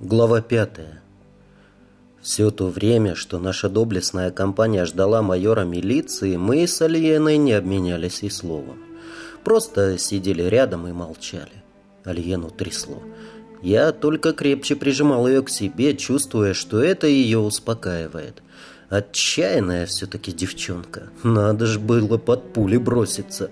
Глава пятая. Все то время, что наша доблестная компания ждала майора милиции, мы с Альеной не обменялись и словом. Просто сидели рядом и молчали. Альену трясло. Я только крепче прижимал ее к себе, чувствуя, что это ее успокаивает. Отчаянная все-таки девчонка. Надо ж было под пули броситься.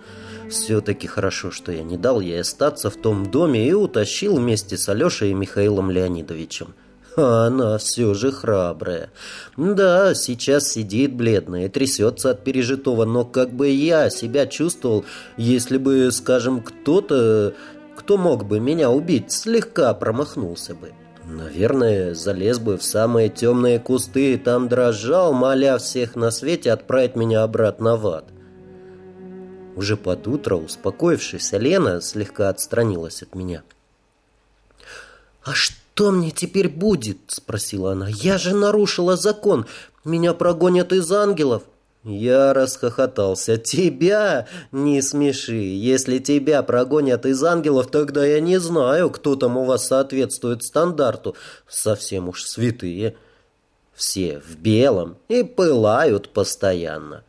Все-таки хорошо, что я не дал ей остаться в том доме и утащил вместе с Алешей и Михаилом Леонидовичем. Она все же храбрая. Да, сейчас сидит бледная трясется от пережитого, но как бы я себя чувствовал, если бы, скажем, кто-то, кто мог бы меня убить, слегка промахнулся бы. Наверное, залез бы в самые темные кусты и там дрожал, моля всех на свете отправить меня обратно в ад. Уже под утро, успокоившись, Лена слегка отстранилась от меня. «А что мне теперь будет?» – спросила она. «Я же нарушила закон. Меня прогонят из ангелов». Я расхохотался. «Тебя? Не смеши. Если тебя прогонят из ангелов, тогда я не знаю, кто там у вас соответствует стандарту. Совсем уж святые. Все в белом и пылают постоянно».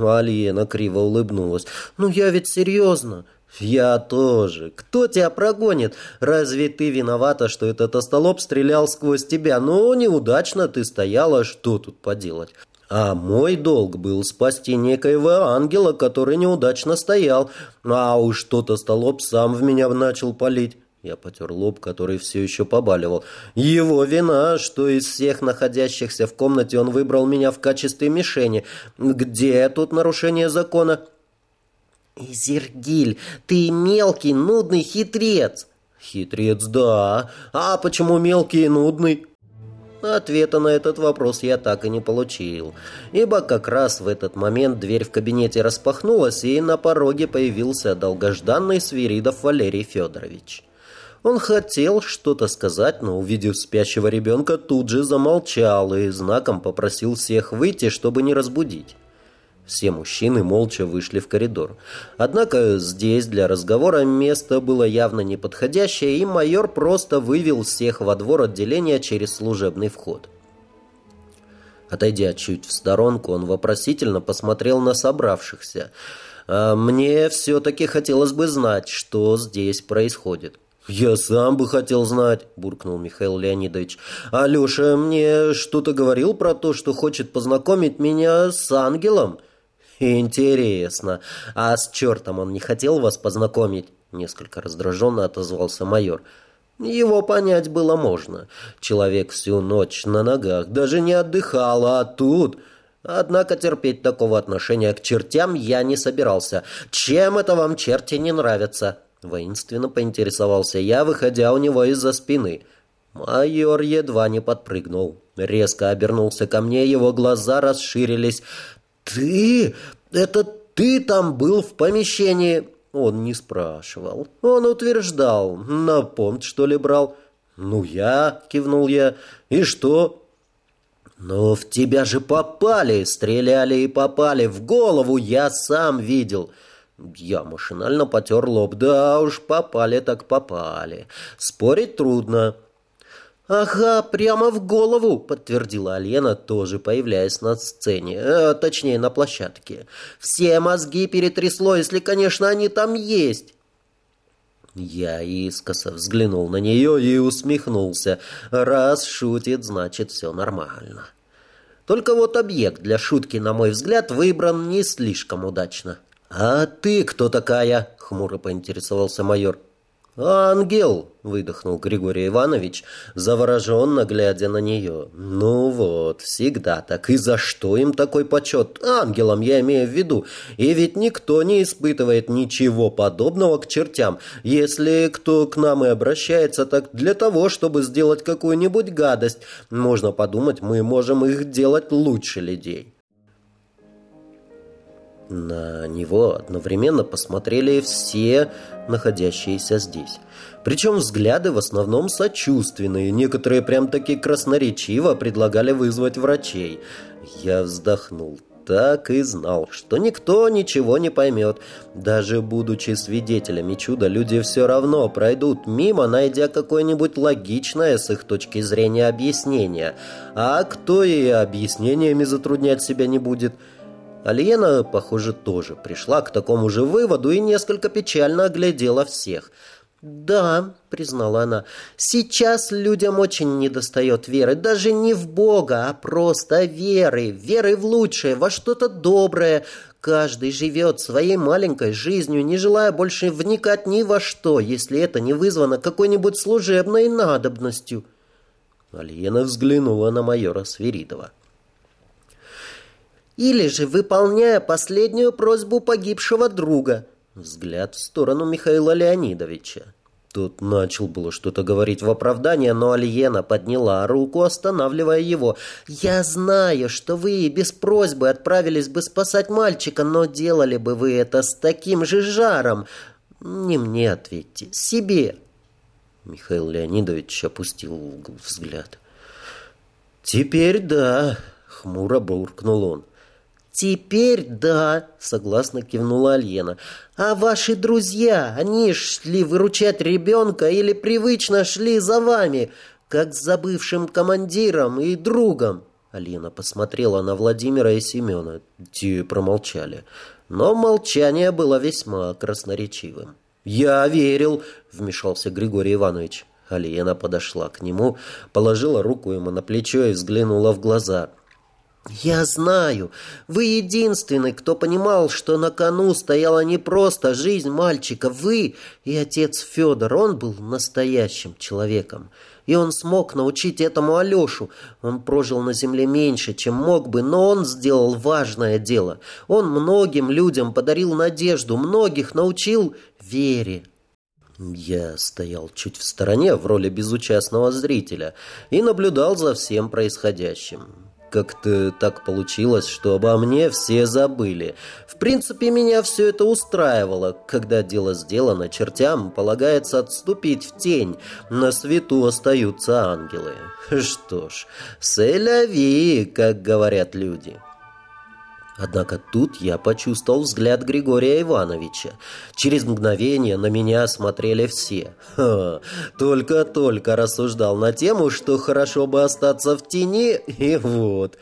Алиена криво улыбнулась. «Ну я ведь серьезно». «Я тоже. Кто тебя прогонит? Разве ты виновата, что этот остолоп стрелял сквозь тебя? Ну, неудачно ты стояла, что тут поделать?» А мой долг был спасти некоего ангела, который неудачно стоял. А уж тот остолоп сам в меня начал палить. Я потер лоб, который все еще побаливал. Его вина, что из всех находящихся в комнате он выбрал меня в качестве мишени. Где тут нарушение закона? Изергиль, ты мелкий, нудный хитрец. Хитрец, да. А почему мелкий и нудный? Ответа на этот вопрос я так и не получил, ибо как раз в этот момент дверь в кабинете распахнулась, и на пороге появился долгожданный Свиридов Валерий Федорович. Он хотел что-то сказать, но, увидев спящего ребенка, тут же замолчал и знаком попросил всех выйти, чтобы не разбудить. Все мужчины молча вышли в коридор. Однако здесь для разговора место было явно неподходящее, и майор просто вывел всех во двор отделения через служебный вход. Отойдя чуть в сторонку, он вопросительно посмотрел на собравшихся. «А «Мне все-таки хотелось бы знать, что здесь происходит». «Я сам бы хотел знать», – буркнул Михаил Леонидович. «Алеша мне что-то говорил про то, что хочет познакомить меня с ангелом?» «Интересно. А с чертом он не хотел вас познакомить?» Несколько раздраженно отозвался майор. Его понять было можно. Человек всю ночь на ногах, даже не отдыхал, а тут... Однако терпеть такого отношения к чертям я не собирался. Чем это вам черти не нравятся? Воинственно поинтересовался я, выходя у него из-за спины. Майор едва не подпрыгнул. Резко обернулся ко мне, его глаза расширились. «Ты? Это ты там был в помещении?» Он не спрашивал. Он утверждал. На понт, что ли, брал? «Ну, я», — кивнул я. «И что?» «Но в тебя же попали, стреляли и попали. В голову я сам видел». Я машинально потер лоб. Да уж, попали так попали. Спорить трудно. «Ага, прямо в голову», — подтвердила Алена, тоже появляясь на сцене, э, точнее, на площадке. «Все мозги перетрясло, если, конечно, они там есть». Я искоса взглянул на нее и усмехнулся. Раз шутит, значит, все нормально. Только вот объект для шутки, на мой взгляд, выбран не слишком удачно. «А ты кто такая?» — хмуро поинтересовался майор. «Ангел!» — выдохнул Григорий Иванович, завороженно глядя на нее. «Ну вот, всегда так. И за что им такой почет? Ангелам я имею в виду. И ведь никто не испытывает ничего подобного к чертям. Если кто к нам и обращается, так для того, чтобы сделать какую-нибудь гадость. Можно подумать, мы можем их делать лучше людей». На него одновременно посмотрели все находящиеся здесь. Причем взгляды в основном сочувственные, некоторые прям таки красноречиво предлагали вызвать врачей. Я вздохнул. так и знал, что никто ничего не поймет. Даже будучи свидетелями чуда, люди все равно пройдут мимо, найдя какое-нибудь логичное с их точки зрения объяснение. А кто и объяснениями затруднять себя не будет – Алиена, похоже, тоже пришла к такому же выводу и несколько печально оглядела всех – «Да», — признала она, — «сейчас людям очень недостает веры, даже не в Бога, а просто веры, веры в лучшее, во что-то доброе. Каждый живет своей маленькой жизнью, не желая больше вникать ни во что, если это не вызвано какой-нибудь служебной надобностью». Альена взглянула на майора Свиридова. «Или же выполняя последнюю просьбу погибшего друга», Взгляд в сторону Михаила Леонидовича. Тот начал было что-то говорить в оправдание, но Альена подняла руку, останавливая его. «Я знаю, что вы без просьбы отправились бы спасать мальчика, но делали бы вы это с таким же жаром. Не мне ответьте, себе». Михаил Леонидович опустил взгляд. «Теперь да», — хмуро буркнул он. «Теперь да», — согласно кивнула Альена. «А ваши друзья, они шли выручать ребенка или привычно шли за вами, как за бывшим командиром и другом?» Алина посмотрела на Владимира и Семена. Те промолчали. Но молчание было весьма красноречивым. «Я верил», — вмешался Григорий Иванович. Алина подошла к нему, положила руку ему на плечо и взглянула в глаза. «Я знаю, вы единственный, кто понимал, что на кону стояла не просто жизнь мальчика. Вы и отец Федор, он был настоящим человеком. И он смог научить этому Алешу. Он прожил на земле меньше, чем мог бы, но он сделал важное дело. Он многим людям подарил надежду, многих научил вере». Я стоял чуть в стороне в роли безучастного зрителя и наблюдал за всем происходящим. Как-то так получилось, что обо мне все забыли. В принципе, меня все это устраивало. Когда дело сделано, чертям полагается отступить в тень. На свету остаются ангелы. Что ж, сэляви, как говорят люди. Однако тут я почувствовал взгляд Григория Ивановича. Через мгновение на меня смотрели все. Только-только рассуждал на тему, что хорошо бы остаться в тени, и вот...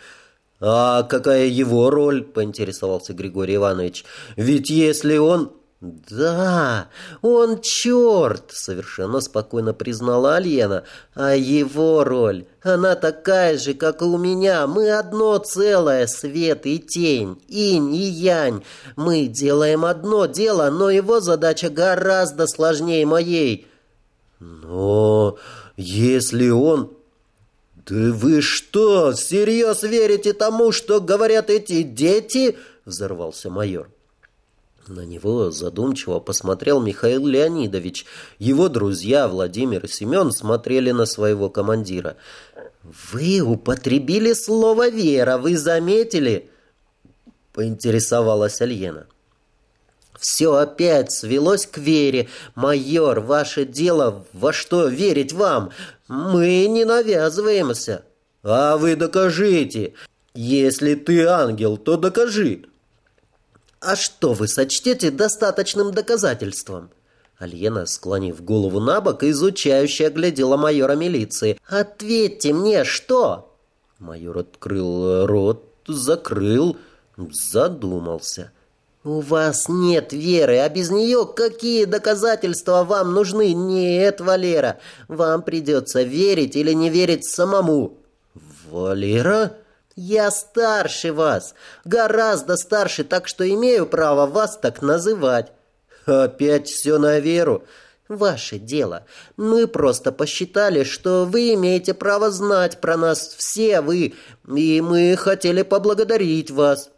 «А какая его роль?» – поинтересовался Григорий Иванович. «Ведь если он...» «Да, он черт!» — совершенно спокойно признала Альена. «А его роль, она такая же, как и у меня. Мы одно целое, свет и тень, инь и янь. Мы делаем одно дело, но его задача гораздо сложнее моей». «Но если он...» «Да вы что, всерьез верите тому, что говорят эти дети?» — взорвался майор. На него задумчиво посмотрел Михаил Леонидович. Его друзья Владимир и Семен смотрели на своего командира. «Вы употребили слово «вера», вы заметили?» Поинтересовалась Альена. «Все опять свелось к вере. Майор, ваше дело, во что верить вам? Мы не навязываемся». «А вы докажите. Если ты ангел, то докажи». «А что вы сочтете достаточным доказательством?» Альена, склонив голову на бок, изучающе оглядела майора милиции. «Ответьте мне, что?» Майор открыл рот, закрыл, задумался. «У вас нет веры, а без нее какие доказательства вам нужны? Нет, Валера, вам придется верить или не верить самому». «Валера?» «Я старше вас, гораздо старше, так что имею право вас так называть». «Опять все на веру?» «Ваше дело. Мы просто посчитали, что вы имеете право знать про нас все вы, и мы хотели поблагодарить вас».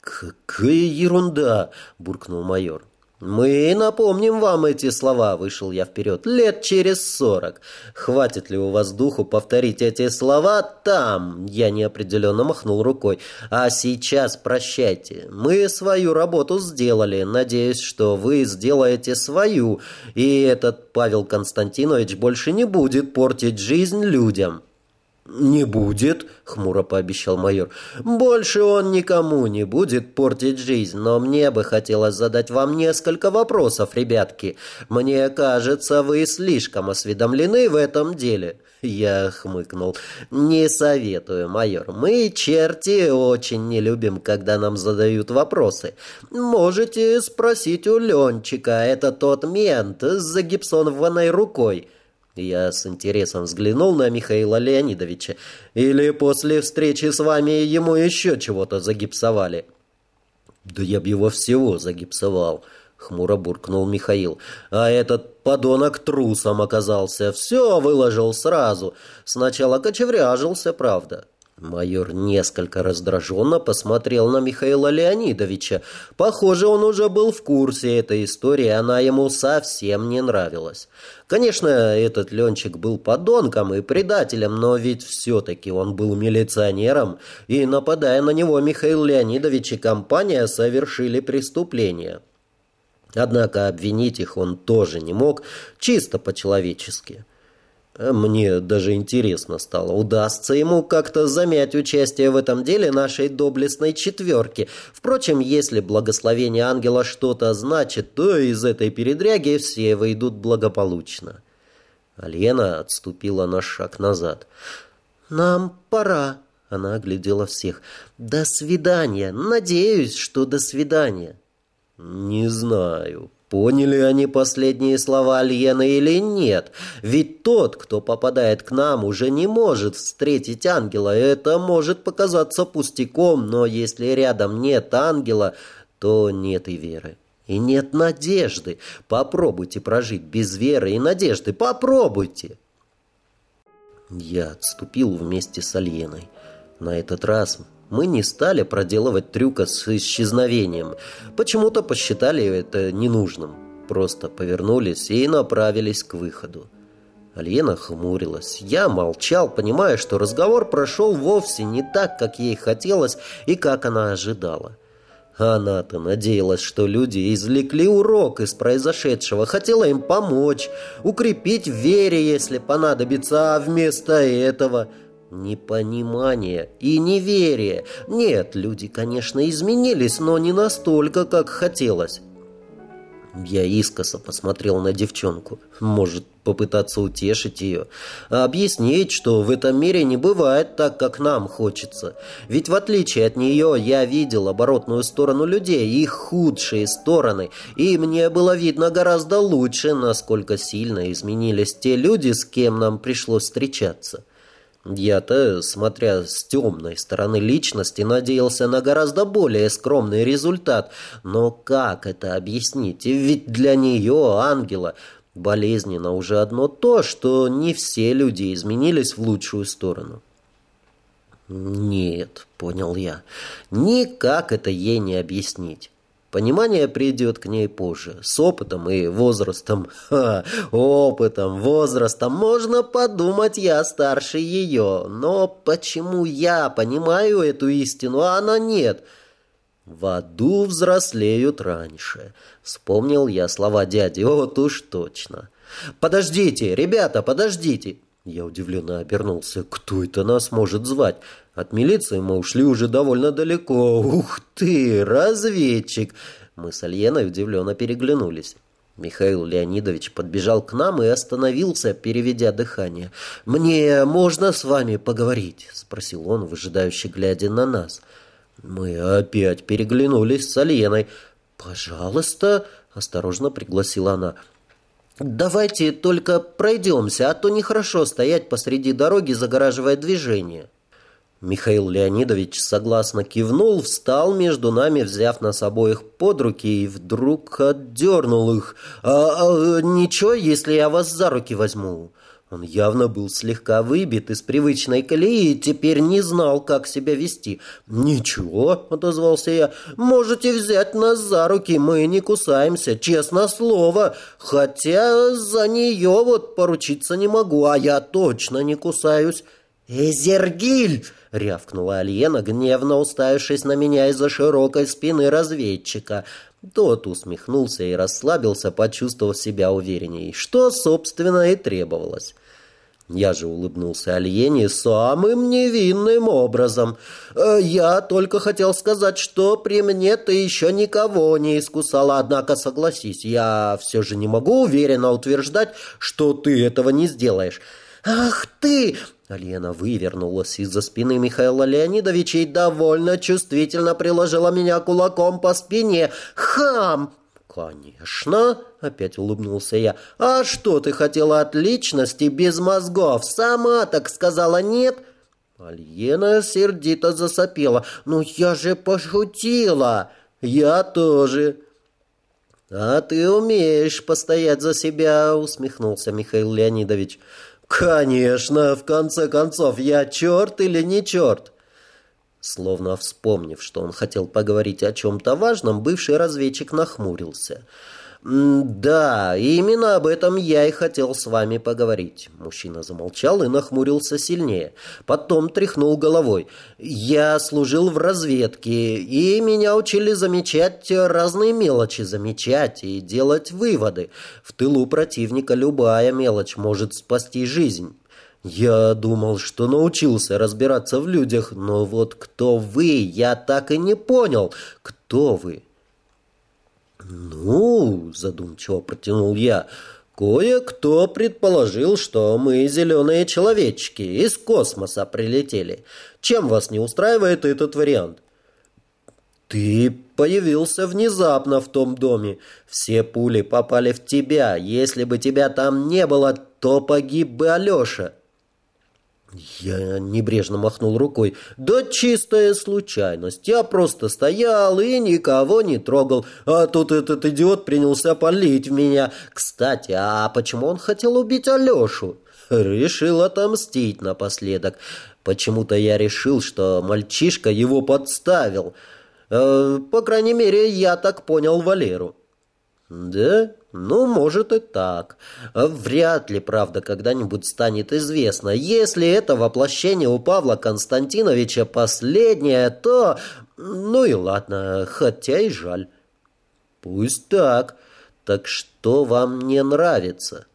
«Какая ерунда!» – буркнул майор. «Мы напомним вам эти слова», — вышел я вперед, — «лет через сорок. Хватит ли у вас духу повторить эти слова там?» Я неопределенно махнул рукой. «А сейчас прощайте. Мы свою работу сделали. Надеюсь, что вы сделаете свою, и этот Павел Константинович больше не будет портить жизнь людям». «Не будет», — хмуро пообещал майор. «Больше он никому не будет портить жизнь, но мне бы хотелось задать вам несколько вопросов, ребятки. Мне кажется, вы слишком осведомлены в этом деле». Я хмыкнул. «Не советую, майор. Мы, черти, очень не любим, когда нам задают вопросы. Можете спросить у Ленчика, это тот мент с загипсонованной рукой». Я с интересом взглянул на Михаила Леонидовича. «Или после встречи с вами ему еще чего-то загипсовали?» «Да я б его всего загипсовал», — хмуро буркнул Михаил. «А этот подонок трусом оказался. Все выложил сразу. Сначала кочевряжился, правда». Майор несколько раздраженно посмотрел на Михаила Леонидовича. Похоже, он уже был в курсе этой истории, она ему совсем не нравилась. Конечно, этот Ленчик был подонком и предателем, но ведь все-таки он был милиционером, и, нападая на него, Михаил Леонидович и компания совершили преступление. Однако обвинить их он тоже не мог, чисто по-человечески. Мне даже интересно стало, удастся ему как-то замять участие в этом деле нашей доблестной четверки. Впрочем, если благословение ангела что-то значит, то из этой передряги все выйдут благополучно. Алена отступила на шаг назад. «Нам пора», — она оглядела всех. «До свидания. Надеюсь, что до свидания». «Не знаю», Поняли они последние слова Альены или нет? Ведь тот, кто попадает к нам, уже не может встретить ангела. Это может показаться пустяком, но если рядом нет ангела, то нет и веры. И нет надежды. Попробуйте прожить без веры и надежды. Попробуйте. Я отступил вместе с Альеной. На этот раз мы не стали проделывать трюка с исчезновением. Почему-то посчитали это ненужным. Просто повернулись и направились к выходу. Альена хмурилась. Я молчал, понимая, что разговор прошел вовсе не так, как ей хотелось и как она ожидала. Она-то надеялась, что люди извлекли урок из произошедшего, хотела им помочь, укрепить в вере, если понадобится, а вместо этого Непонимание и неверие. Нет, люди, конечно, изменились, но не настолько, как хотелось. Я искоса посмотрел на девчонку. Может, попытаться утешить ее. Объяснить, что в этом мире не бывает так, как нам хочется. Ведь в отличие от нее я видел оборотную сторону людей, их худшие стороны. И мне было видно гораздо лучше, насколько сильно изменились те люди, с кем нам пришлось встречаться. Я-то, смотря с темной стороны личности, надеялся на гораздо более скромный результат. Но как это объяснить? Ведь для нее, ангела, болезненно уже одно то, что не все люди изменились в лучшую сторону. «Нет», — понял я, — «никак это ей не объяснить». Понимание придет к ней позже, с опытом и возрастом. Ха, опытом, возрастом. Можно подумать, я старше ее. Но почему я понимаю эту истину, а она нет? В аду взрослеют раньше. Вспомнил я слова дяди, вот уж точно. «Подождите, ребята, подождите!» Я удивленно обернулся. «Кто это нас может звать?» От милиции мы ушли уже довольно далеко. Ух ты, разведчик! Мы с Альеной удивленно переглянулись. Михаил Леонидович подбежал к нам и остановился, переведя дыхание. «Мне можно с вами поговорить?» — спросил он, выжидающе глядя на нас. Мы опять переглянулись с Альеной. «Пожалуйста», — осторожно пригласила она. «Давайте только пройдемся, а то нехорошо стоять посреди дороги, загораживая движение». Михаил Леонидович согласно кивнул, встал между нами, взяв нас обоих под руки, и вдруг отдернул их. «А, а ничего, если я вас за руки возьму?» Он явно был слегка выбит из привычной колеи и теперь не знал, как себя вести. «Ничего», — отозвался я, — «можете взять нас за руки, мы не кусаемся, честно слово. Хотя за нее вот поручиться не могу, а я точно не кусаюсь». «Эзергиль!» — рявкнула Альена, гневно уставившись на меня из-за широкой спины разведчика. Тот усмехнулся и расслабился, почувствовав себя уверенней, что, собственно, и требовалось. Я же улыбнулся Альене самым невинным образом. «Э, «Я только хотел сказать, что при мне ты еще никого не искусала, однако согласись, я все же не могу уверенно утверждать, что ты этого не сделаешь». «Ах ты!» Алена вывернулась из-за спины Михаила Леонидовича и довольно чувствительно приложила меня кулаком по спине. «Хам!» «Конечно!» — опять улыбнулся я. «А что ты хотела от личности без мозгов? Сама так сказала нет?» Альена сердито засопела. «Ну я же пошутила!» «Я тоже!» «А ты умеешь постоять за себя!» — усмехнулся Михаил Леонидович. «Конечно! В конце концов, я черт или не черт?» Словно вспомнив, что он хотел поговорить о чем-то важном, бывший разведчик нахмурился. «Да, именно об этом я и хотел с вами поговорить». Мужчина замолчал и нахмурился сильнее. Потом тряхнул головой. «Я служил в разведке, и меня учили замечать разные мелочи, замечать и делать выводы. В тылу противника любая мелочь может спасти жизнь». Я думал, что научился разбираться в людях, но вот кто вы, я так и не понял. Кто вы? Ну, задумчиво протянул я, кое-кто предположил, что мы зеленые человечки из космоса прилетели. Чем вас не устраивает этот вариант? Ты появился внезапно в том доме. Все пули попали в тебя. Если бы тебя там не было, то погиб бы Алеша. Я небрежно махнул рукой. «Да чистая случайность. Я просто стоял и никого не трогал. А тут этот идиот принялся палить в меня. Кстати, а почему он хотел убить Алешу?» Решил отомстить напоследок. Почему-то я решил, что мальчишка его подставил. Э, по крайней мере, я так понял Валеру. «Да? Ну, может и так. Вряд ли, правда, когда-нибудь станет известно. Если это воплощение у Павла Константиновича последнее, то... Ну и ладно, хотя и жаль». «Пусть так. Так что вам не нравится?»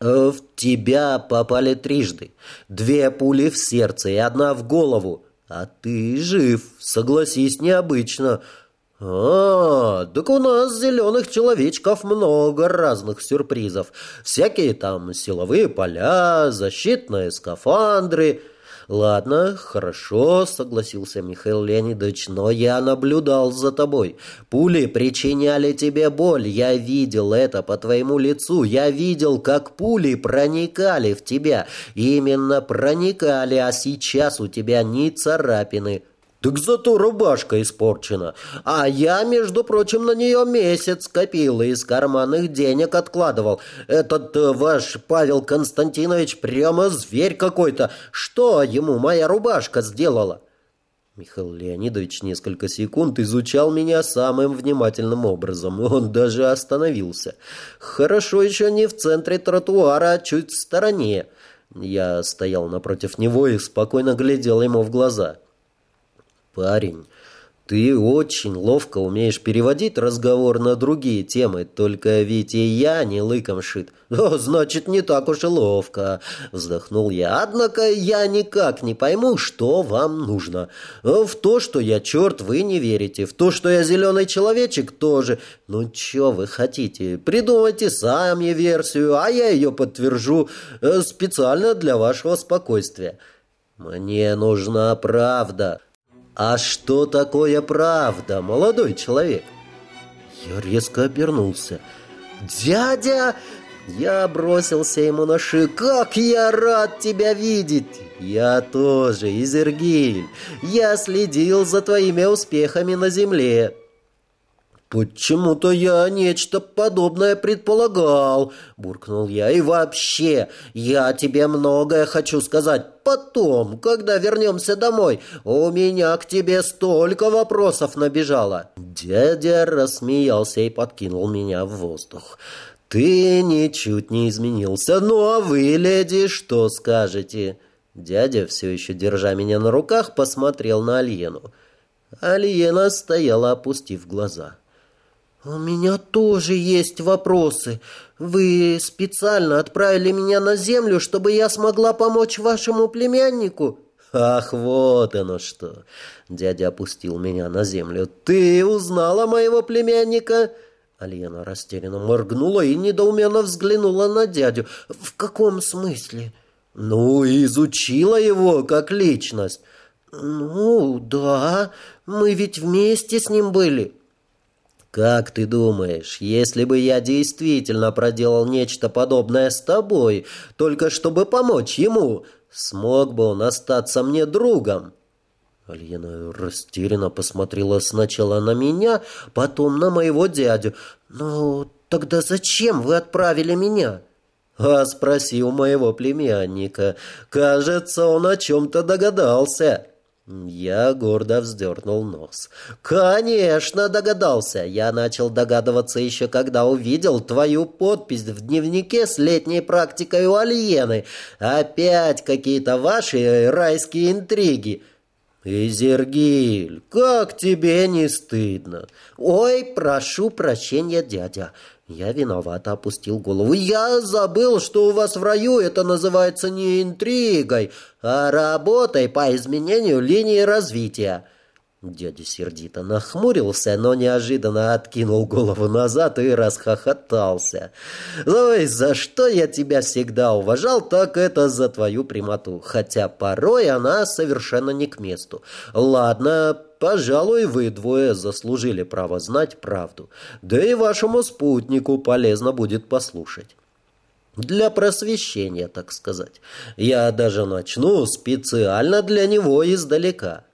«В тебя попали трижды. Две пули в сердце и одна в голову. А ты жив, согласись, необычно». «А, так у нас зеленых человечков много разных сюрпризов. Всякие там силовые поля, защитные скафандры». «Ладно, хорошо», — согласился Михаил Леонидович, «но я наблюдал за тобой. Пули причиняли тебе боль. Я видел это по твоему лицу. Я видел, как пули проникали в тебя. Именно проникали, а сейчас у тебя ни царапины». Так зато рубашка испорчена. А я, между прочим, на нее месяц копил и из карманных денег откладывал. Этот э, ваш Павел Константинович прямо зверь какой-то. Что ему моя рубашка сделала?» Михаил Леонидович несколько секунд изучал меня самым внимательным образом. Он даже остановился. Хорошо еще не в центре тротуара, а чуть в стороне. Я стоял напротив него и спокойно глядел ему в глаза. Парень, ты очень ловко умеешь переводить разговор на другие темы, только ведь и я не лыком шит. О, значит, не так уж и ловко, вздохнул я. Однако я никак не пойму, что вам нужно. В то, что я черт, вы не верите. В то, что я зеленый человечек, тоже. Ну, что вы хотите? Придумайте сами версию, а я ее подтвержу э, специально для вашего спокойствия. Мне нужна правда. «А что такое правда, молодой человек?» Я резко обернулся. «Дядя!» Я бросился ему на шею. «Как я рад тебя видеть!» «Я тоже, Изергиль. Я следил за твоими успехами на земле. «Почему-то я нечто подобное предполагал», — буркнул я. «И вообще, я тебе многое хочу сказать потом, когда вернемся домой. У меня к тебе столько вопросов набежало». Дядя рассмеялся и подкинул меня в воздух. «Ты ничуть не изменился. Ну а вы, леди, что скажете?» Дядя, все еще держа меня на руках, посмотрел на Альену. Альена стояла, опустив глаза. «У меня тоже есть вопросы. Вы специально отправили меня на землю, чтобы я смогла помочь вашему племяннику?» «Ах, вот оно что!» Дядя опустил меня на землю. «Ты узнала моего племянника?» Альена растерянно моргнула и недоуменно взглянула на дядю. «В каком смысле?» «Ну, изучила его как личность». «Ну, да, мы ведь вместе с ним были». «Как ты думаешь, если бы я действительно проделал нечто подобное с тобой, только чтобы помочь ему, смог бы он остаться мне другом?» Альена растерянно посмотрела сначала на меня, потом на моего дядю. «Ну, тогда зачем вы отправили меня?» «А спроси у моего племянника. Кажется, он о чем-то догадался». Я гордо вздернул нос. «Конечно догадался! Я начал догадываться еще, когда увидел твою подпись в дневнике с летней практикой у Альены. Опять какие-то ваши райские интриги!» «Изергиль, как тебе не стыдно?» «Ой, прошу прощения, дядя. Я виновато опустил голову. «Я забыл, что у вас в раю это называется не интригой, а работой по изменению линии развития». Дядя сердито нахмурился, но неожиданно откинул голову назад и расхохотался. «Ой, за что я тебя всегда уважал, так это за твою прямоту, хотя порой она совершенно не к месту. Ладно, пожалуй, вы двое заслужили право знать правду, да и вашему спутнику полезно будет послушать». Для просвещения, так сказать. Я даже начну специально для него издалека.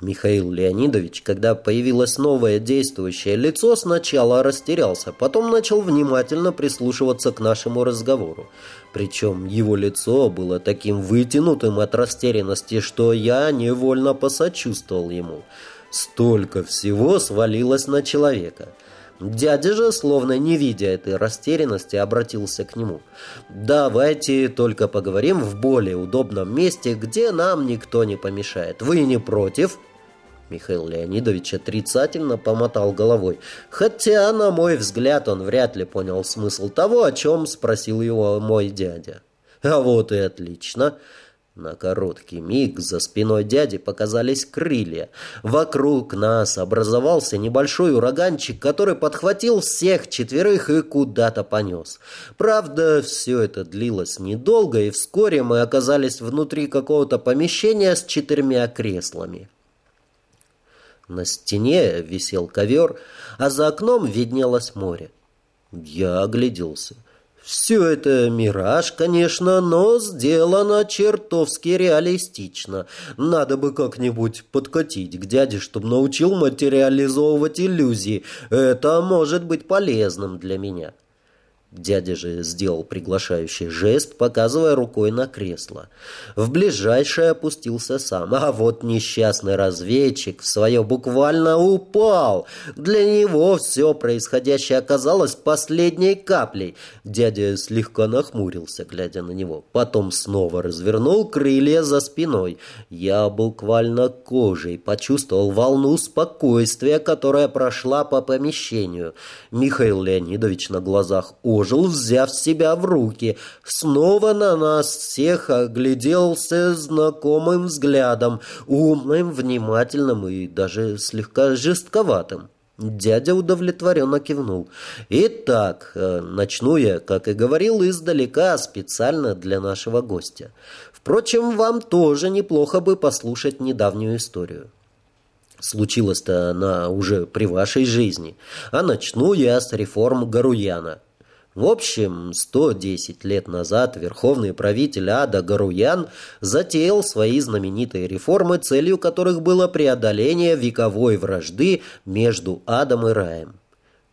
Михаил Леонидович, когда появилось новое действующее лицо, сначала растерялся, потом начал внимательно прислушиваться к нашему разговору. Причем его лицо было таким вытянутым от растерянности, что я невольно посочувствовал ему. Столько всего свалилось на человека. Дядя же, словно не видя этой растерянности, обратился к нему. «Давайте только поговорим в более удобном месте, где нам никто не помешает. Вы не против?» Михаил Леонидович отрицательно помотал головой, хотя, на мой взгляд, он вряд ли понял смысл того, о чем спросил его мой дядя. А вот и отлично. На короткий миг за спиной дяди показались крылья. Вокруг нас образовался небольшой ураганчик, который подхватил всех четверых и куда-то понес. Правда, все это длилось недолго, и вскоре мы оказались внутри какого-то помещения с четырьмя креслами. На стене висел ковер, а за окном виднелось море. Я огляделся. Все это мираж, конечно, но сделано чертовски реалистично. Надо бы как-нибудь подкатить к дяде, чтобы научил материализовывать иллюзии. Это может быть полезным для меня. Дядя же сделал приглашающий жест, показывая рукой на кресло. В ближайшее опустился сам, а вот несчастный разведчик в свое буквально упал. Для него все происходящее оказалось последней каплей. Дядя слегка нахмурился, глядя на него. Потом снова развернул крылья за спиной. Я буквально кожей почувствовал волну спокойствия, которая прошла по помещению. Михаил Леонидович на глазах ожил, взяв себя в руки. Снова на нас всех огляделся знакомым взглядом, умным, внимательным и даже слегка жестковатым. Дядя удовлетворенно кивнул. «Итак, э, начну я, как и говорил, издалека, специально для нашего гостя. Впрочем, вам тоже неплохо бы послушать недавнюю историю. Случилось-то она уже при вашей жизни. А начну я с реформ Гаруяна. В общем, 110 лет назад верховный правитель Ада Гаруян затеял свои знаменитые реформы, целью которых было преодоление вековой вражды между Адом и Раем.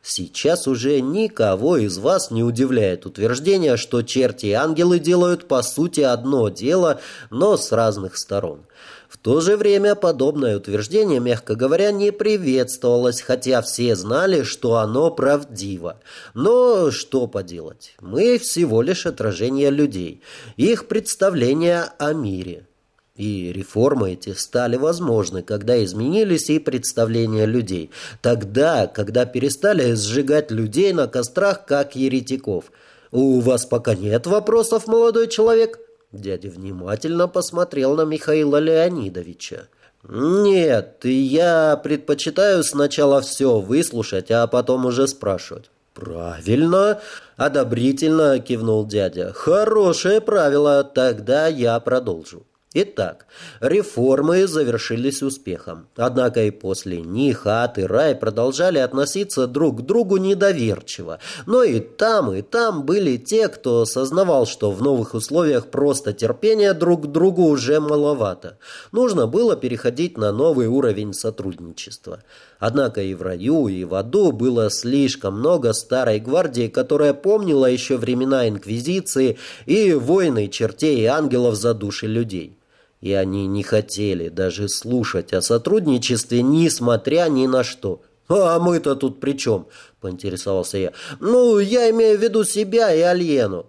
Сейчас уже никого из вас не удивляет утверждение, что черти и ангелы делают по сути одно дело, но с разных сторон – в то же время подобное утверждение, мягко говоря, не приветствовалось, хотя все знали, что оно правдиво. Но что поделать? Мы всего лишь отражение людей, их представления о мире. И реформы эти стали возможны, когда изменились и представления людей. Тогда, когда перестали сжигать людей на кострах, как еретиков. «У вас пока нет вопросов, молодой человек?» Дядя внимательно посмотрел на Михаила Леонидовича. «Нет, я предпочитаю сначала все выслушать, а потом уже спрашивать». «Правильно!» — одобрительно кивнул дядя. «Хорошее правило, тогда я продолжу». Итак, реформы завершились успехом. Однако и после них ад и рай продолжали относиться друг к другу недоверчиво. Но и там, и там были те, кто сознавал, что в новых условиях просто терпения друг к другу уже маловато. Нужно было переходить на новый уровень сотрудничества. Однако и в раю, и в аду было слишком много старой гвардии, которая помнила еще времена Инквизиции и войны чертей и ангелов за души людей и они не хотели даже слушать о сотрудничестве, несмотря ни на что. «А мы-то тут при чем?» — поинтересовался я. «Ну, я имею в виду себя и Альену».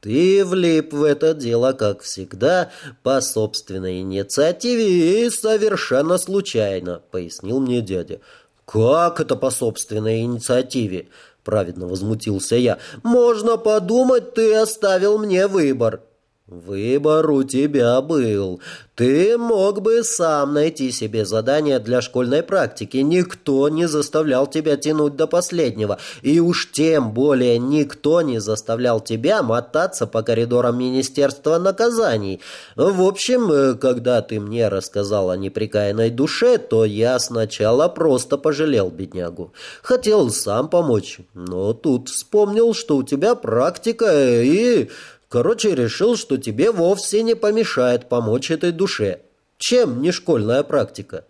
«Ты влип в это дело, как всегда, по собственной инициативе и совершенно случайно», — пояснил мне дядя. «Как это по собственной инициативе?» — праведно возмутился я. «Можно подумать, ты оставил мне выбор». «Выбор у тебя был. Ты мог бы сам найти себе задание для школьной практики. Никто не заставлял тебя тянуть до последнего. И уж тем более никто не заставлял тебя мотаться по коридорам Министерства наказаний. В общем, э, когда ты мне рассказал о неприкаянной душе, то я сначала просто пожалел беднягу. Хотел сам помочь, но тут вспомнил, что у тебя практика и... Короче, решил, что тебе вовсе не помешает помочь этой душе. Чем не школьная практика?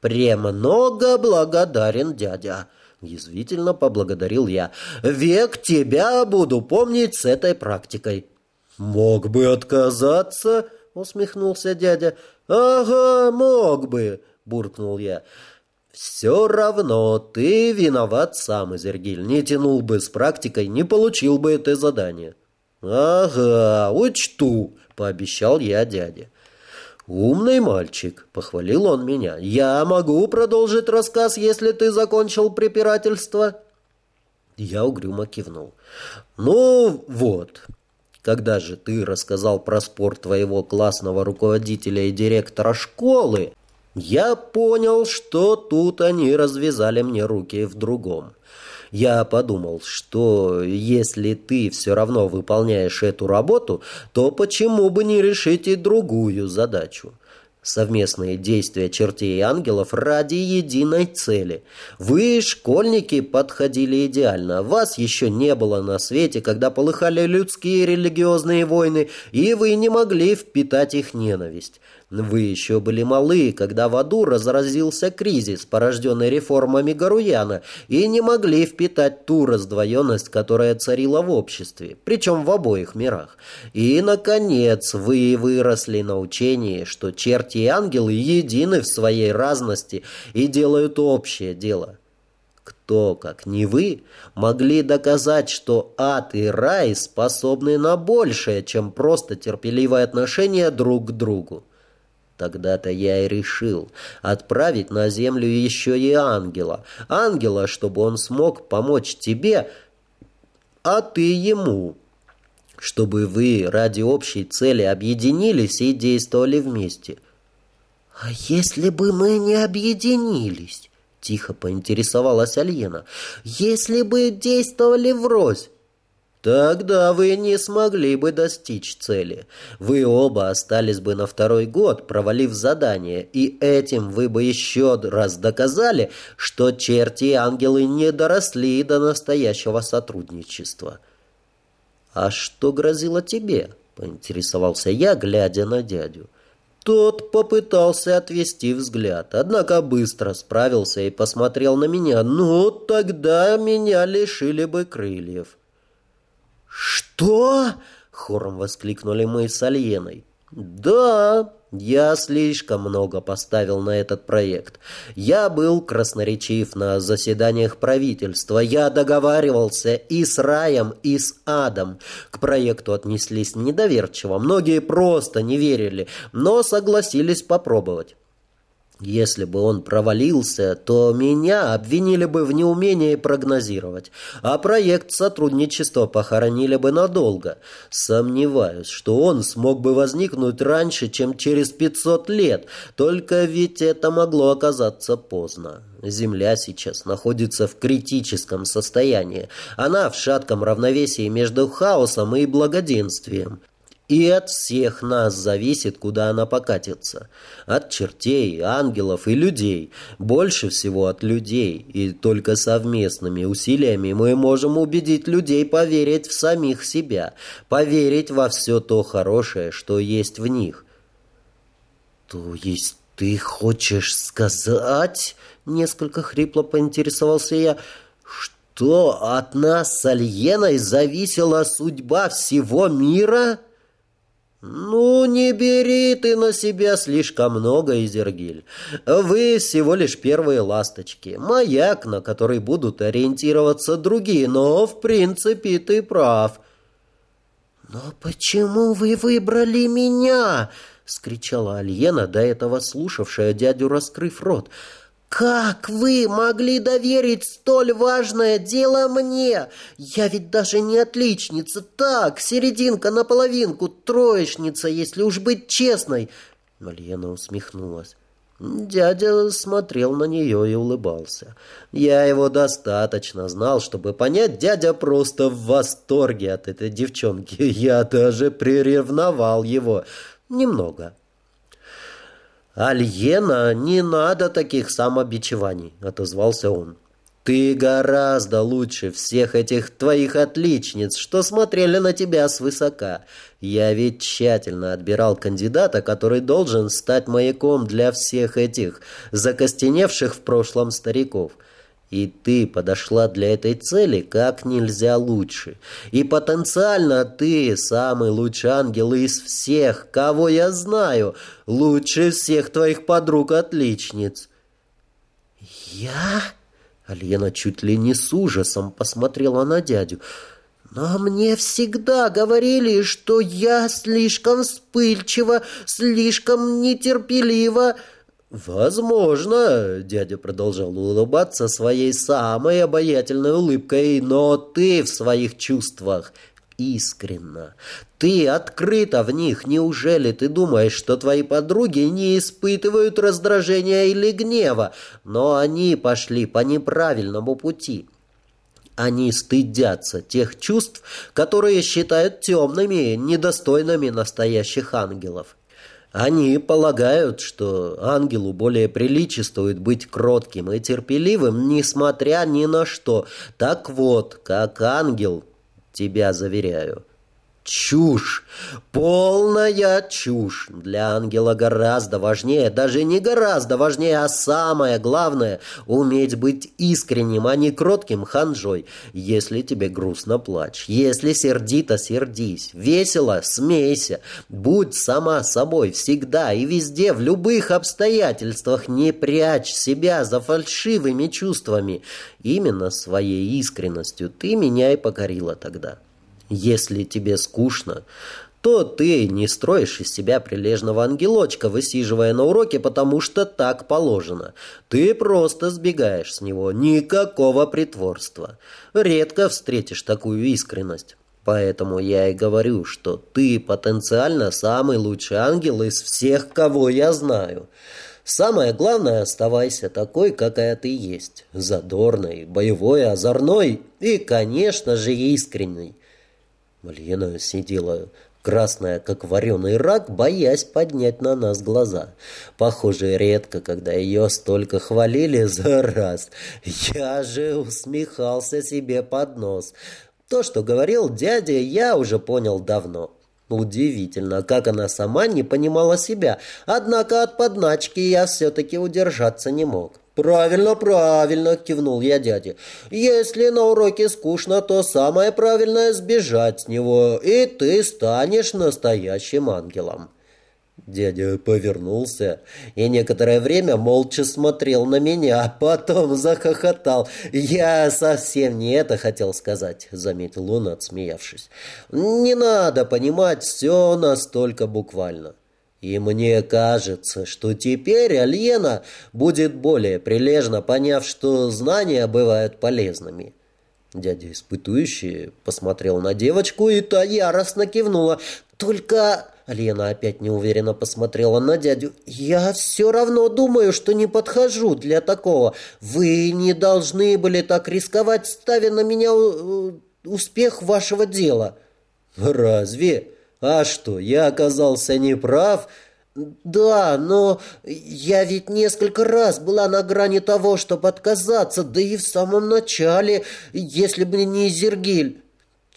«Премного благодарен, дядя», — язвительно поблагодарил я. «Век тебя буду помнить с этой практикой». «Мог бы отказаться», — усмехнулся дядя. «Ага, мог бы», — буркнул я. «Все равно ты виноват сам, Изергиль. Не тянул бы с практикой, не получил бы это задание». «Ага, учту», — пообещал я дяде. «Умный мальчик», — похвалил он меня. «Я могу продолжить рассказ, если ты закончил препирательство?» Я угрюмо кивнул. «Ну, вот. Когда же ты рассказал про спор твоего классного руководителя и директора школы, я понял, что тут они развязали мне руки в другом. Я подумал, что если ты все равно выполняешь эту работу, то почему бы не решить и другую задачу? Совместные действия чертей и ангелов ради единой цели. Вы, школьники, подходили идеально. Вас еще не было на свете, когда полыхали людские религиозные войны, и вы не могли впитать их ненависть. Вы еще были малы, когда в аду разразился кризис, порожденный реформами Гаруяна, и не могли впитать ту раздвоенность, которая царила в обществе, причем в обоих мирах. И, наконец, вы выросли на учении, что черти и ангелы едины в своей разности и делают общее дело. Кто, как не вы, могли доказать, что ад и рай способны на большее, чем просто терпеливое отношение друг к другу? Тогда-то я и решил отправить на землю еще и ангела. Ангела, чтобы он смог помочь тебе, а ты ему. Чтобы вы ради общей цели объединились и действовали вместе. «А если бы мы не объединились?» — тихо поинтересовалась Альена. «Если бы действовали врозь?» Тогда вы не смогли бы достичь цели. Вы оба остались бы на второй год, провалив задание, и этим вы бы еще раз доказали, что черти и ангелы не доросли до настоящего сотрудничества. «А что грозило тебе?» — поинтересовался я, глядя на дядю. Тот попытался отвести взгляд, однако быстро справился и посмотрел на меня. «Ну, тогда меня лишили бы крыльев». «Что?» — хором воскликнули мы с Альеной. Да, я слишком много поставил на этот проект. Я был красноречив на заседаниях правительства. Я договаривался и с раем, и с адом. К проекту отнеслись недоверчиво. Многие просто не верили, но согласились попробовать. Если бы он провалился, то меня обвинили бы в неумении прогнозировать, а проект сотрудничества похоронили бы надолго. Сомневаюсь, что он смог бы возникнуть раньше, чем через 500 лет, только ведь это могло оказаться поздно. Земля сейчас находится в критическом состоянии. Она в шатком равновесии между хаосом и благоденствием. И от всех нас зависит, куда она покатится. От чертей, ангелов и людей. Больше всего от людей. И только совместными усилиями мы можем убедить людей поверить в самих себя. Поверить во все то хорошее, что есть в них. То есть ты хочешь сказать, несколько хрипло поинтересовался я, что от нас с Альеной зависела судьба всего мира? — «Ну, не бери ты на себя слишком много, Изергиль. Вы всего лишь первые ласточки, маяк, на который будут ориентироваться другие, но, в принципе, ты прав». «Но почему вы выбрали меня?» — скричала Альена, до этого слушавшая дядю, раскрыв рот. «Как вы могли доверить столь важное дело мне? Я ведь даже не отличница. Так, серединка на половинку, троечница, если уж быть честной». Мальена усмехнулась. Дядя смотрел на нее и улыбался. Я его достаточно знал, чтобы понять, дядя просто в восторге от этой девчонки. Я даже приревновал его. Немного. «Альена, не надо таких самобичеваний», — отозвался он. «Ты гораздо лучше всех этих твоих отличниц, что смотрели на тебя свысока. Я ведь тщательно отбирал кандидата, который должен стать маяком для всех этих закостеневших в прошлом стариков». И ты подошла для этой цели как нельзя лучше. И потенциально ты самый лучший ангел из всех, кого я знаю, лучше всех твоих подруг-отличниц. Я? Алена чуть ли не с ужасом посмотрела на дядю. Но мне всегда говорили, что я слишком вспыльчива, слишком нетерпелива, «Возможно», — дядя продолжал улыбаться своей самой обаятельной улыбкой, «но ты в своих чувствах искренно. Ты открыта в них. Неужели ты думаешь, что твои подруги не испытывают раздражения или гнева? Но они пошли по неправильному пути». Они стыдятся тех чувств, которые считают темными, недостойными настоящих ангелов. Они полагают, что ангелу более приличествует быть кротким и терпеливым, несмотря ни на что. Так вот, как ангел, тебя заверяю, Чушь! Полная чушь! Для ангела гораздо важнее, даже не гораздо важнее, а самое главное — уметь быть искренним, а не кротким ханжой. Если тебе грустно, плачь. Если сердито, сердись. Весело, смейся. Будь сама собой всегда и везде, в любых обстоятельствах. Не прячь себя за фальшивыми чувствами. Именно своей искренностью ты меня и покорила тогда. Если тебе скучно, то ты не строишь из себя прилежного ангелочка, высиживая на уроке, потому что так положено. Ты просто сбегаешь с него. Никакого притворства. Редко встретишь такую искренность. Поэтому я и говорю, что ты потенциально самый лучший ангел из всех, кого я знаю. Самое главное, оставайся такой, какая ты есть. Задорной, боевой, озорной и, конечно же, искренней. Мальена сидела красная, как вареный рак, боясь поднять на нас глаза. Похоже, редко, когда ее столько хвалили за раз. Я же усмехался себе под нос. То, что говорил дядя, я уже понял давно. Удивительно, как она сама не понимала себя, однако от подначки я все-таки удержаться не мог. «Правильно, правильно!» – кивнул я дяде. «Если на уроке скучно, то самое правильное – сбежать с него, и ты станешь настоящим ангелом». Дядя повернулся и некоторое время молча смотрел на меня, а потом захохотал. «Я совсем не это хотел сказать», — заметил он, отсмеявшись. «Не надо понимать все настолько буквально». И мне кажется, что теперь Альена будет более прилежно, поняв, что знания бывают полезными. Дядя испытующий посмотрел на девочку, и та яростно кивнула. «Только...» Лена опять неуверенно посмотрела на дядю. «Я все равно думаю, что не подхожу для такого. Вы не должны были так рисковать, ставя на меня э, успех вашего дела». «Разве? А что, я оказался неправ?» «Да, но я ведь несколько раз была на грани того, чтобы отказаться, да и в самом начале, если бы не Зергиль».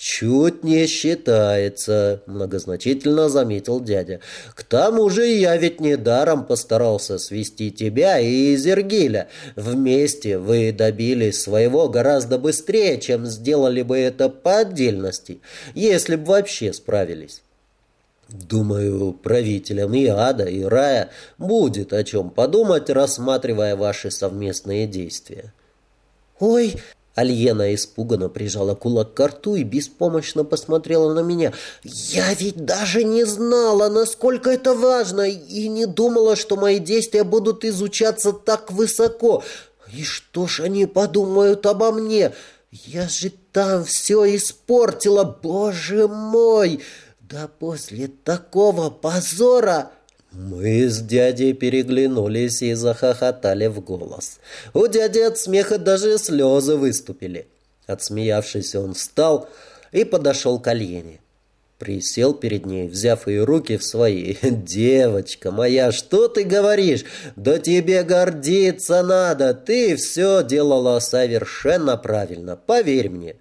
«Чуть не считается», — многозначительно заметил дядя. «К тому же я ведь недаром постарался свести тебя и Зергиля. Вместе вы добились своего гораздо быстрее, чем сделали бы это по отдельности, если бы вообще справились». Думаю, правителям и ада, и рая будет о чем подумать, рассматривая ваши совместные действия. «Ой!» Альена испуганно прижала кулак к рту и беспомощно посмотрела на меня. «Я ведь даже не знала, насколько это важно, и не думала, что мои действия будут изучаться так высоко. И что ж они подумают обо мне? Я же там все испортила, боже мой!» Да после такого позора... Мы с дядей переглянулись и захохотали в голос. У дяди от смеха даже слезы выступили. Отсмеявшись, он встал и подошел к Альене. Присел перед ней, взяв ее руки в свои. «Девочка моя, что ты говоришь? Да тебе гордиться надо! Ты все делала совершенно правильно, поверь мне.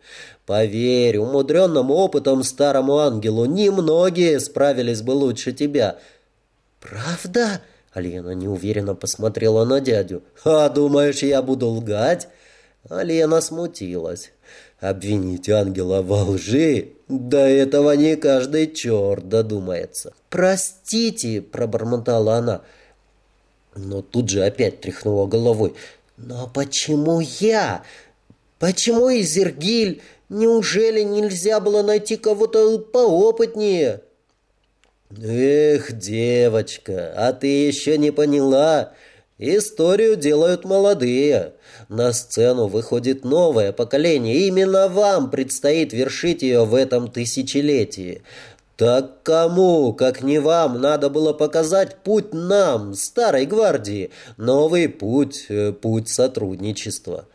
Поверь, умудренным опытом старому ангелу немногие справились бы лучше тебя». «Правда?» — Алена неуверенно посмотрела на дядю. «А думаешь, я буду лгать?» Алена смутилась. «Обвинить ангела во лжи? Да этого не каждый черт додумается». «Простите», — пробормотала она. Но тут же опять тряхнула головой. «Но почему я? Почему Изергиль? Неужели нельзя было найти кого-то поопытнее? Эх, девочка, а ты еще не поняла. Историю делают молодые. На сцену выходит новое поколение. Именно вам предстоит вершить ее в этом тысячелетии. Так кому, как не вам, надо было показать путь нам, старой гвардии, новый путь, э, путь сотрудничества.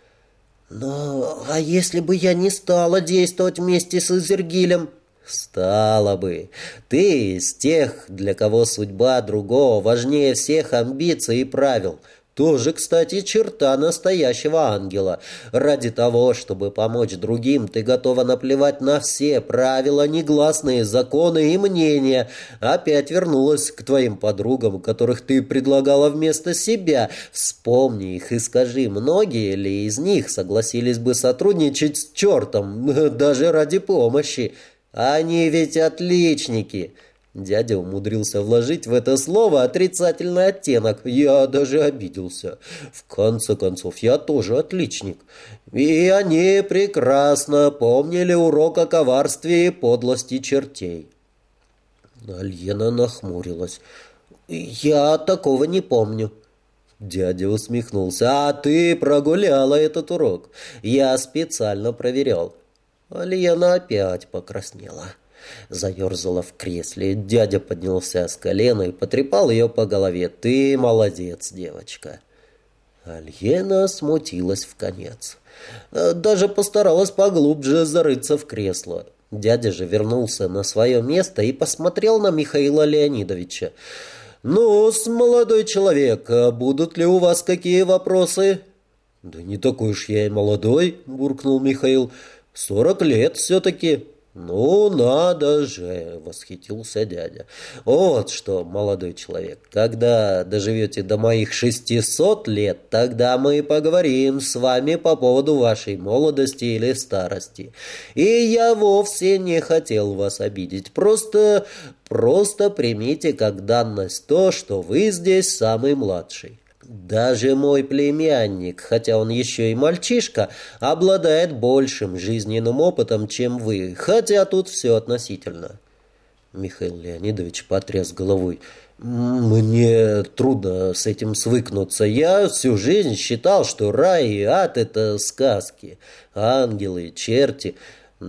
Но а если бы я не стала действовать вместе с Изергилем? Стала бы. Ты из тех, для кого судьба другого важнее всех амбиций и правил. Тоже, кстати, черта настоящего ангела. Ради того, чтобы помочь другим, ты готова наплевать на все правила, негласные законы и мнения. Опять вернулась к твоим подругам, которых ты предлагала вместо себя. Вспомни их и скажи, многие ли из них согласились бы сотрудничать с чертом, даже ради помощи? Они ведь отличники. Дядя умудрился вложить в это слово отрицательный оттенок. Я даже обиделся. В конце концов, я тоже отличник. И они прекрасно помнили урок о коварстве и подлости чертей. Альена нахмурилась. «Я такого не помню». Дядя усмехнулся. «А ты прогуляла этот урок. Я специально проверял». Альена опять покраснела заерзала в кресле. Дядя поднялся с колена и потрепал ее по голове. «Ты молодец, девочка!» Альена смутилась в конец. Даже постаралась поглубже зарыться в кресло. Дядя же вернулся на свое место и посмотрел на Михаила Леонидовича. ну молодой человек, а будут ли у вас какие вопросы?» «Да не такой уж я и молодой», — буркнул Михаил. «Сорок лет все-таки». «Ну, надо же!» — восхитился дядя. «Вот что, молодой человек, когда доживете до моих шестисот лет, тогда мы поговорим с вами по поводу вашей молодости или старости. И я вовсе не хотел вас обидеть, просто, просто примите как данность то, что вы здесь самый младший». Даже мой племянник, хотя он еще и мальчишка, обладает большим жизненным опытом, чем вы, хотя тут все относительно. Михаил Леонидович потряс головой. «Мне трудно с этим свыкнуться. Я всю жизнь считал, что рай и ад — это сказки, ангелы, черти.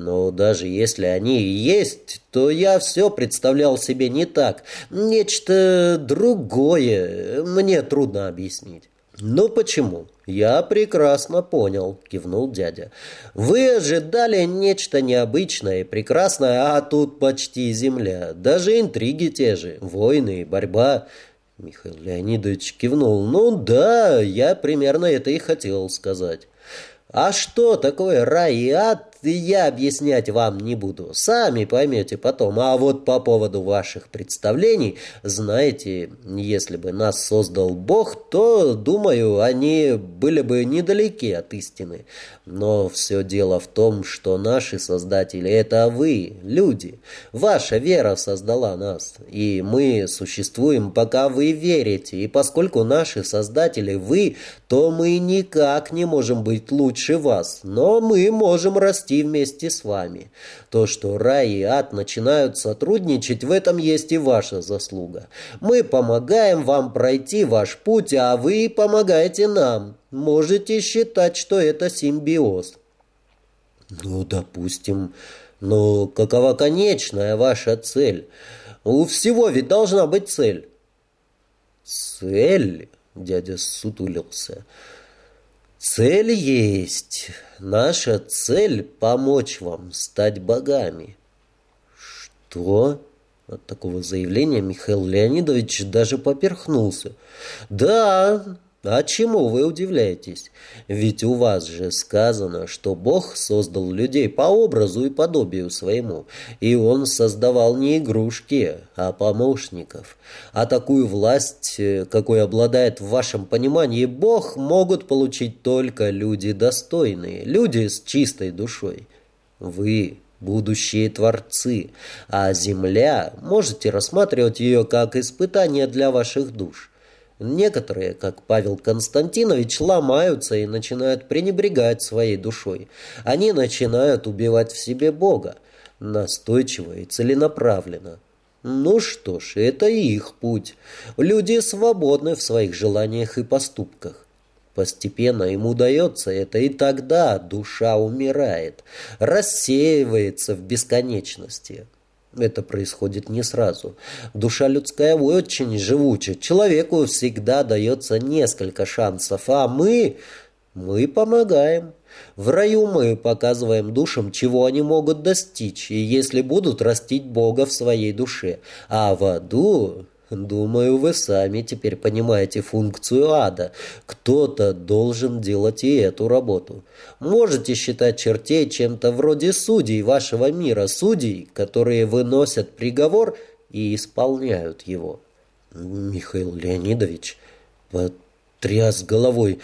Но даже если они и есть, то я все представлял себе не так. Нечто другое мне трудно объяснить. «Ну почему?» «Я прекрасно понял», — кивнул дядя. «Вы ожидали нечто необычное и прекрасное, а тут почти земля. Даже интриги те же, войны и борьба». Михаил Леонидович кивнул. «Ну да, я примерно это и хотел сказать». А что такое рай и ад, я объяснять вам не буду. Сами поймете потом. А вот по поводу ваших представлений, знаете, если бы нас создал Бог, то, думаю, они были бы недалеки от истины. Но все дело в том, что наши создатели — это вы, люди. Ваша вера создала нас, и мы существуем, пока вы верите. И поскольку наши создатели — вы, то мы никак не можем быть лучше вас, но мы можем расти вместе с вами. То, что рай и ад начинают сотрудничать, в этом есть и ваша заслуга. Мы помогаем вам пройти ваш путь, а вы помогаете нам. Можете считать, что это симбиоз. Ну, допустим. Но какова конечная ваша цель? У всего ведь должна быть цель. Цель? Дядя сутулился. Цель есть. Наша цель — помочь вам стать богами. Что? От такого заявления Михаил Леонидович даже поперхнулся. Да, а чему вы удивляетесь? Ведь у вас же сказано, что Бог создал людей по образу и подобию своему, и Он создавал не игрушки, а помощников. А такую власть, э, какой обладает в вашем понимании Бог, могут получить только люди достойные, люди с чистой душой. Вы будущие творцы, а земля, можете рассматривать ее как испытание для ваших душ. Некоторые, как Павел Константинович, ломаются и начинают пренебрегать своей душой. Они начинают убивать в себе Бога, настойчиво и целенаправленно. Ну что ж, это их путь. Люди свободны в своих желаниях и поступках. Постепенно им удается это, и тогда душа умирает, рассеивается в бесконечности. Это происходит не сразу. Душа людская очень живуча. Человеку всегда дается несколько шансов, а мы... мы помогаем. В раю мы показываем душам, чего они могут достичь, и если будут растить Бога в своей душе. А в аду Думаю, вы сами теперь понимаете функцию ада. Кто-то должен делать и эту работу. Можете считать чертей чем-то вроде судей вашего мира, судей, которые выносят приговор и исполняют его. Михаил Леонидович потряс головой.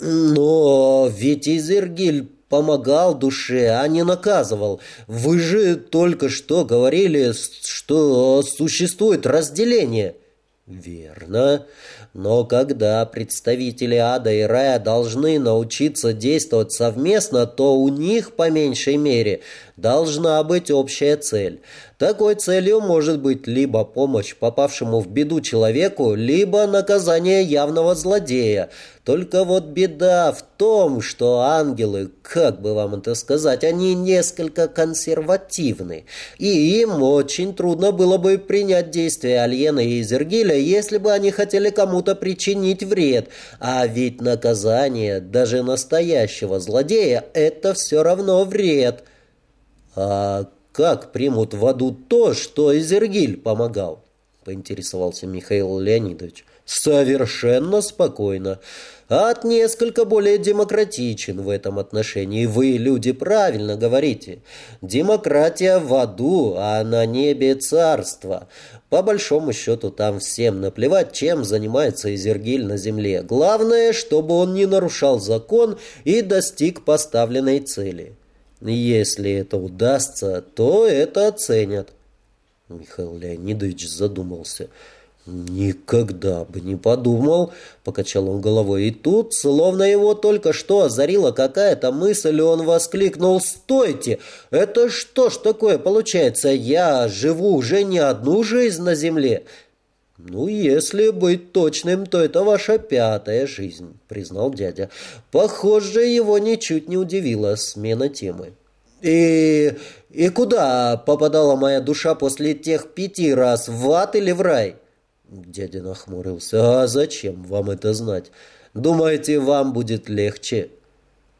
Но ведь Изергиль помогал душе, а не наказывал. Вы же только что говорили, что существует разделение. Верно. Но когда представители ада и рая должны научиться действовать совместно, то у них, по меньшей мере, должна быть общая цель. Такой целью может быть либо помощь попавшему в беду человеку, либо наказание явного злодея. Только вот беда в том, что ангелы, как бы вам это сказать, они несколько консервативны. И им очень трудно было бы принять действия Альена и Зергиля, если бы они хотели кому-то причинить вред. А ведь наказание даже настоящего злодея – это все равно вред. А как примут в аду то, что Изергиль помогал? Поинтересовался Михаил Леонидович. Совершенно спокойно. Ад несколько более демократичен в этом отношении. Вы, люди, правильно говорите. Демократия в аду, а на небе царство. По большому счету там всем наплевать, чем занимается Изергиль на земле. Главное, чтобы он не нарушал закон и достиг поставленной цели. Если это удастся, то это оценят. Михаил Леонидович задумался – «Никогда бы не подумал», — покачал он головой. И тут, словно его только что озарила какая-то мысль, он воскликнул «Стойте! Это что ж такое получается? Я живу уже не одну жизнь на земле». «Ну, если быть точным, то это ваша пятая жизнь», — признал дядя. Похоже, его ничуть не удивила смена темы. «И... и куда попадала моя душа после тех пяти раз, в ад или в рай?» Дядя нахмурился. «А зачем вам это знать? Думаете, вам будет легче?»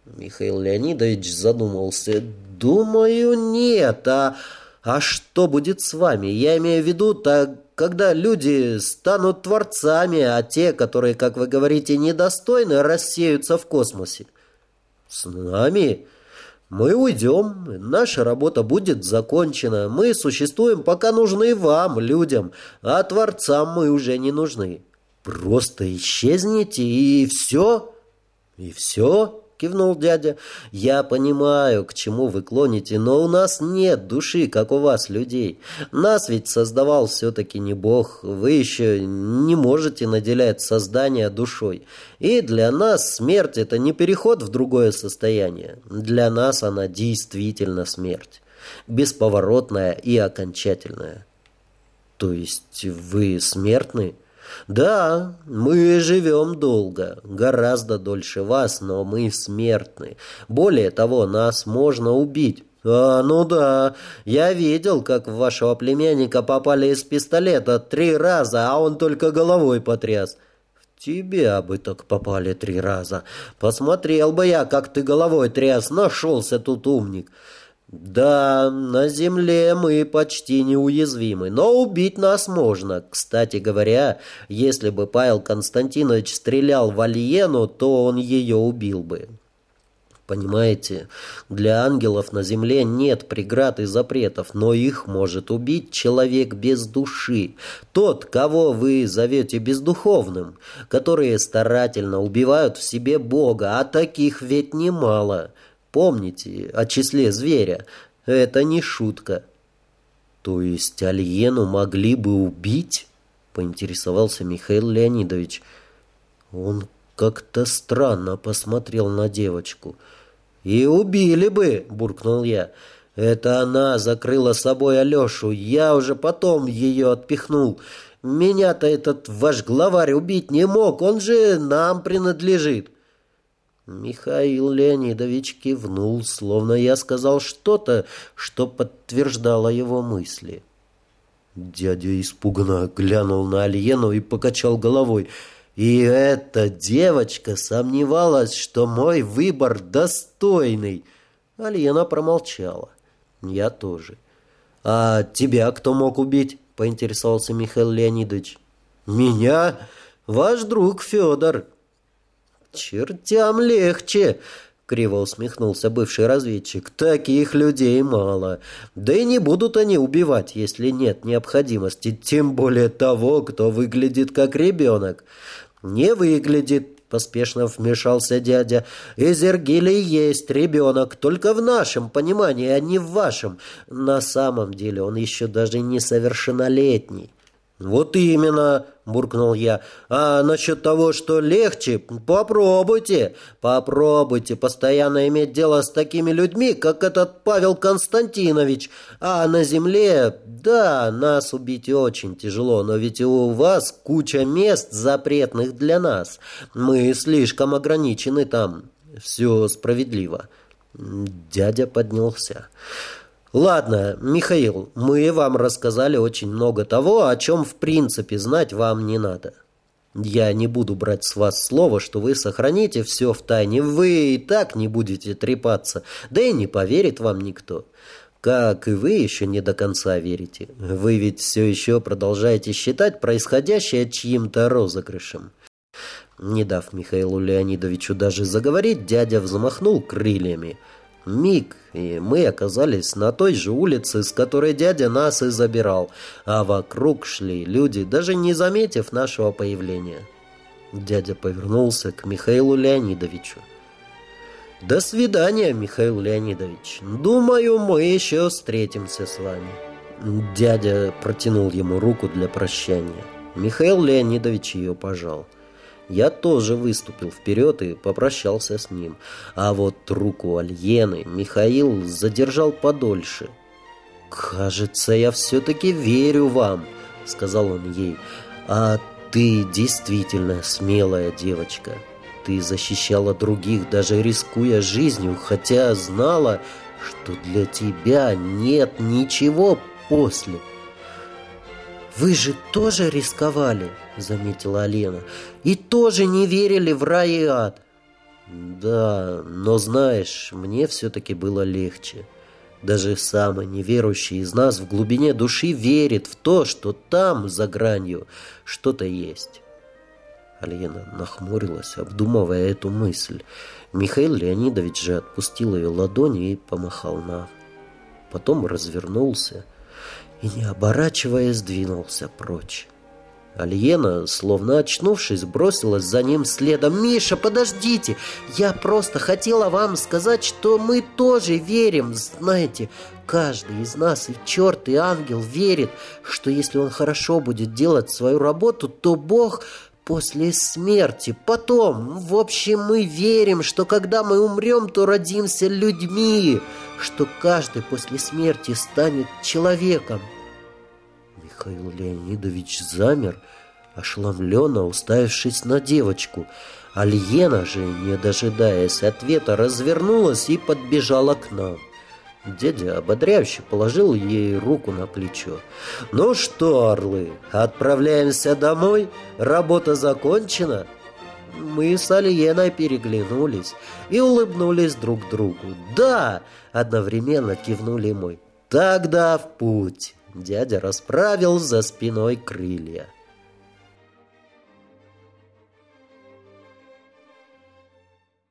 Михаил Леонидович задумался. «Думаю, нет. А, а что будет с вами? Я имею в виду, так, когда люди станут творцами, а те, которые, как вы говорите, недостойны, рассеются в космосе». «С нами?» Мы уйдем, наша работа будет закончена. Мы существуем, пока нужны вам, людям, а творцам мы уже не нужны. Просто исчезните, и все. И все кивнул дядя. «Я понимаю, к чему вы клоните, но у нас нет души, как у вас, людей. Нас ведь создавал все-таки не Бог. Вы еще не можете наделять создание душой. И для нас смерть — это не переход в другое состояние. Для нас она действительно смерть. Бесповоротная и окончательная». «То есть вы смертны?» Да, мы живем долго, гораздо дольше вас, но мы смертны. Более того, нас можно убить. А, ну да, я видел, как в вашего племянника попали из пистолета три раза, а он только головой потряс. В тебя бы так попали три раза. Посмотрел бы я, как ты головой тряс, нашелся тут умник. «Да, на земле мы почти неуязвимы, но убить нас можно. Кстати говоря, если бы Павел Константинович стрелял в Альену, то он ее убил бы». Понимаете, для ангелов на земле нет преград и запретов, но их может убить человек без души, тот, кого вы зовете бездуховным, которые старательно убивают в себе Бога, а таких ведь немало. Помните о числе зверя. Это не шутка. То есть Альену могли бы убить? Поинтересовался Михаил Леонидович. Он как-то странно посмотрел на девочку. «И убили бы!» — буркнул я. «Это она закрыла собой Алешу. Я уже потом ее отпихнул. Меня-то этот ваш главарь убить не мог. Он же нам принадлежит». Михаил Леонидович кивнул, словно я сказал что-то, что подтверждало его мысли. Дядя испуганно глянул на Альену и покачал головой. И эта девочка сомневалась, что мой выбор достойный. Альена промолчала. Я тоже. «А тебя кто мог убить?» — поинтересовался Михаил Леонидович. «Меня? Ваш друг Федор». «Чертям легче!» — криво усмехнулся бывший разведчик. «Таких людей мало. Да и не будут они убивать, если нет необходимости, тем более того, кто выглядит как ребенок. Не выглядит, — поспешно вмешался дядя. «Изергили есть ребенок, только в нашем понимании, а не в вашем. На самом деле он еще даже несовершеннолетний». «Вот именно», — буркнул я. «А насчет того, что легче, попробуйте. Попробуйте постоянно иметь дело с такими людьми, как этот Павел Константинович. А на земле, да, нас убить очень тяжело, но ведь у вас куча мест запретных для нас. Мы слишком ограничены там. Все справедливо». Дядя поднялся. Ладно, Михаил, мы вам рассказали очень много того, о чем в принципе знать вам не надо. Я не буду брать с вас слово, что вы сохраните все в тайне. Вы и так не будете трепаться, да и не поверит вам никто. как и вы еще не до конца верите. Вы ведь все еще продолжаете считать происходящее чьим-то розыгрышем. Не дав Михаилу Леонидовичу даже заговорить, дядя взмахнул крыльями. Миг, и мы оказались на той же улице, с которой дядя нас и забирал, а вокруг шли люди, даже не заметив нашего появления. Дядя повернулся к Михаилу Леонидовичу. «До свидания, Михаил Леонидович. Думаю, мы еще встретимся с вами». Дядя протянул ему руку для прощания. Михаил Леонидович ее пожал. Я тоже выступил вперед и попрощался с ним. А вот руку Альены Михаил задержал подольше. «Кажется, я все-таки верю вам», — сказал он ей. «А ты действительно смелая девочка». Ты защищала других, даже рискуя жизнью, хотя знала, что для тебя нет ничего после. «Вы же тоже рисковали», — заметила Алена, «и тоже не верили в рай и ад». «Да, но знаешь, мне все-таки было легче. Даже самый неверующий из нас в глубине души верит в то, что там, за гранью, что-то есть». Альена нахмурилась, обдумывая эту мысль. Михаил Леонидович же отпустил ее ладони и помахал на. Потом развернулся и, не оборачиваясь, двинулся прочь. Альена, словно очнувшись, бросилась за ним следом. «Миша, подождите! Я просто хотела вам сказать, что мы тоже верим. Знаете, каждый из нас, и черт, и ангел верит, что если он хорошо будет делать свою работу, то Бог после смерти, потом. В общем, мы верим, что когда мы умрем, то родимся людьми, что каждый после смерти станет человеком. Михаил Леонидович замер, ошеломленно уставившись на девочку. Альена же, не дожидаясь ответа, развернулась и подбежала к нам. Дядя ободряюще положил ей руку на плечо. «Ну что, орлы, отправляемся домой? Работа закончена?» Мы с Алиеной переглянулись и улыбнулись друг другу. «Да!» — одновременно кивнули мы. «Тогда в путь!» Дядя расправил за спиной крылья.